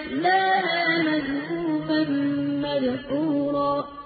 يتلاها مذءوما مدحورا.